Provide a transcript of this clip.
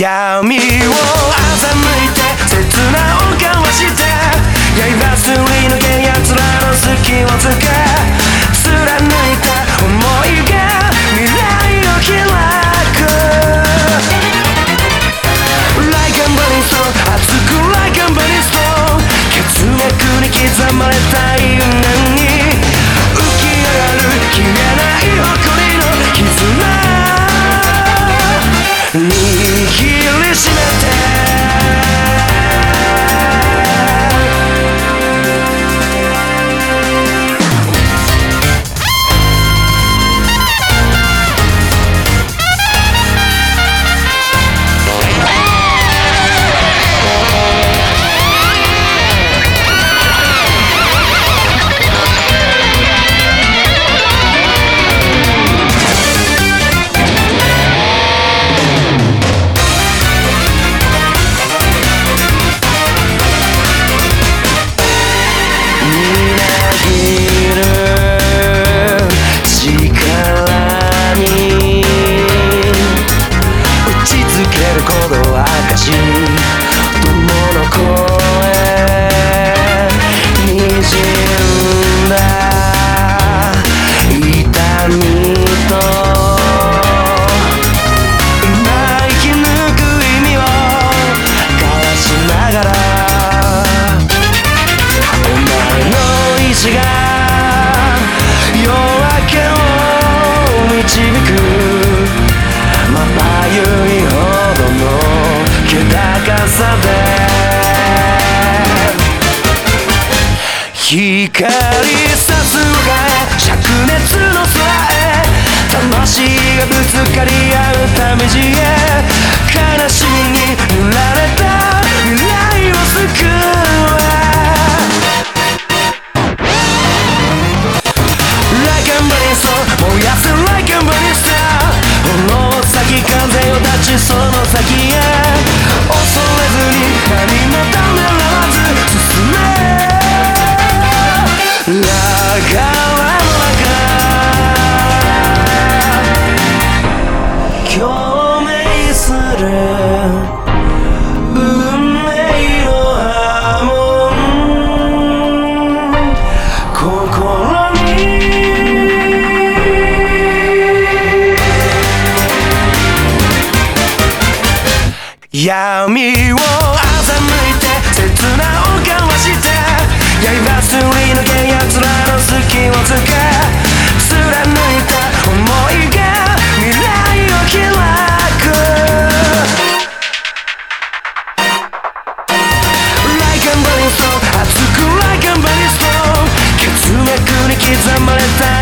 闇を欺いて切なを交わして刃すり抜け奴らの隙をつけ貫いた思いが未来を開く Like a burning stone 熱く Like a burning stone 血脈に刻まれた因縁に浮き上がる消えない誇りの絆光さすがへ灼熱の空へ魂がぶつかり合うため地へ悲しみに塗られた。未来を救え Like a burning star 燃やす Like a burning star 炎先風を立ちその先へ。闇を欺いて切なを交わして刃すり抜け奴らの隙をつけ貫いた想いが未来を開く。Like a burning stone 熱く Like a burning stone 血脈に刻まれた